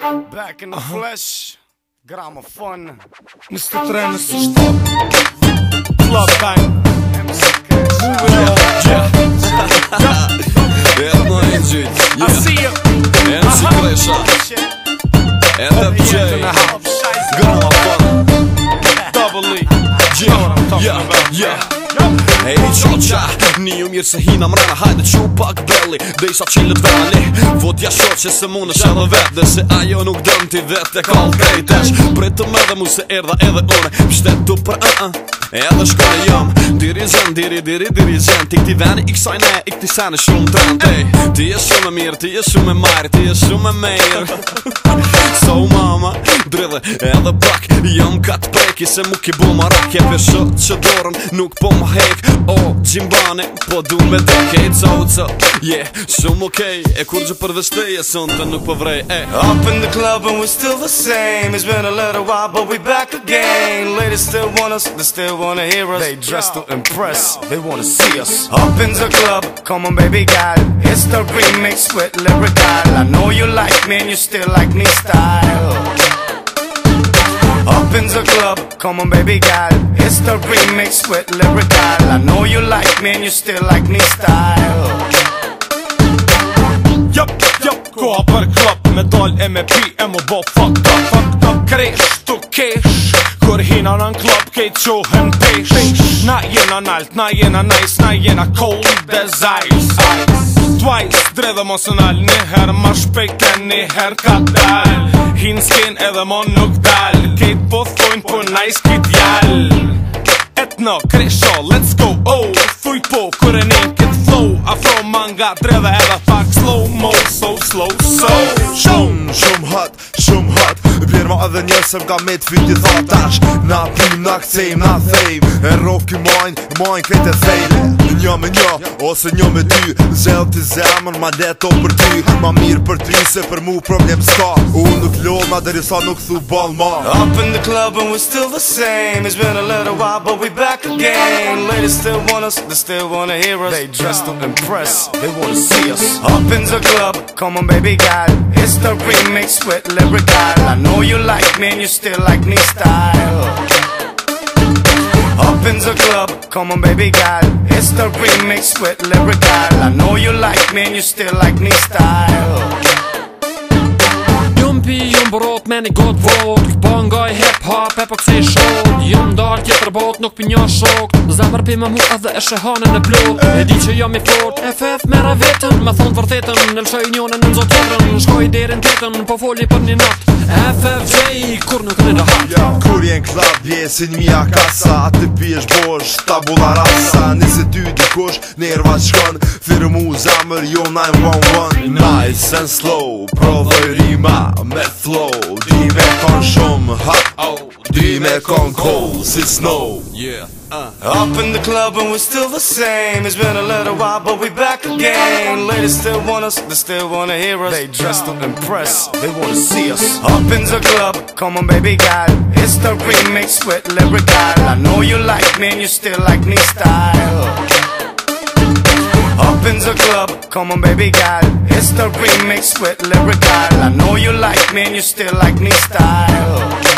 Back in the uh -huh. flesh, gramophone. Mr. Trainer, stop. Club bang. Move it up. I see you. MC Крыша. Это Джей. Double E. Yeah, yeah, yeah. Hey qoqa, një u mirë se hina mrena Hajde që u pak belli, sa isa qillit Vot ja shoqe se mona në shenë vetë Dhe se ajo nuk dëmë ti vetë e kallë krejtesh Pritëm edhe mu se erda edhe une Pështetu për a-a, e -uh, edhe shka jam Diri zan diri, diri, diri zan Ti këti veni, i kësaj ne, i këti sene shumë të rëndë Ti e shumë e mirë, ti e shumë e marë Ti e shumë e So mama, Drille edhe pak Jam kat preki se mu ki bo ma e Jepe shot që dorën nuk po ma hek O, oh, gjimbane, po du me të kej Cauca, yeah, shumë okej okay. E kur gjë për vështeje, sënë të nuk po vrej e Up in the club and we're still the same It's been a little while but we back again Ladies still want us, they still wanna hear us They dressed to impress, they wanna see us Up in the club, come on baby god It's the remix with Lyrical I know you like me and you still like me style opens a club. Come on, baby, got it. It's the remix with Lyrical. I know you like me and you still like me style. Yup, yup, gå per club. Medalj, MFP, M och bara fucked up. fuck, up, cash och cash. Går hinnan en club, gate show, hem page. Najena, nalt, najena, nice, najena, cold as ice twice dredamon sõnal nii härmas peikani härkatal Hinskin edamon nukdal Keit poth point po naiskit jall Etno, kresho, let's go, oh Thuj po, kure naked flow Afro manga, dreda edhe fuck slow mo So slow, so Shumë, shumë hot, shumë hot ma edhe njësëm ka me të fyti tha tash Na pim, na këcejm, na thejm E rovë ki majnë, majnë këtë e Një me një, ose një me ty Zell t'i zemën, ma leto për ty Ma mirë për ty, se për mu problem s'ka Unë nuk lodh, ma dheri nuk thu ball ma Up in the club and we're still the same It's been a little while, but we back again Ladies still want us, they still wanna hear us They dressed up in press, they wanna see us Up in the club, come on baby, got it It's the remix with Lyrical I know you like me and you still like me style Up in the club, come on baby girl It's the remix with Lyrical I know you like me and you still like me style Jumpy, jump brood, many god woord hip hop, heb show për bot nuk për një shok Zamër për më mu a dhe e shëhane në plot E, di që jam jo i E fef me ra vetën Me thonë vërtetën Në lëshoj njënë në nëzot vërën shkoj derin të Po foli për një natë E fef kur nuk në në hatë ja, Kur jenë klab vjesin mi kasa A të pjesh bosh tabula rasa Nisi ty të Nerva shkon Firë mu zamër jo 911 Nice and slow Pro dhe rima me flow Dime kon shumë Ha oh. DMAC on coals, it's snow. Yeah. Uh. Up in the club and we're still the same. It's been a little while, but we back again. Ladies still want us, they still wanna hear us. They dressed up impress, they wanna see us. Up in the club, come on, baby, girl. It's the remix with Lyrical. I know you like me and you still like me style. Up in the club, come on baby got It's the remix with lyrical I know you like me and you still like me style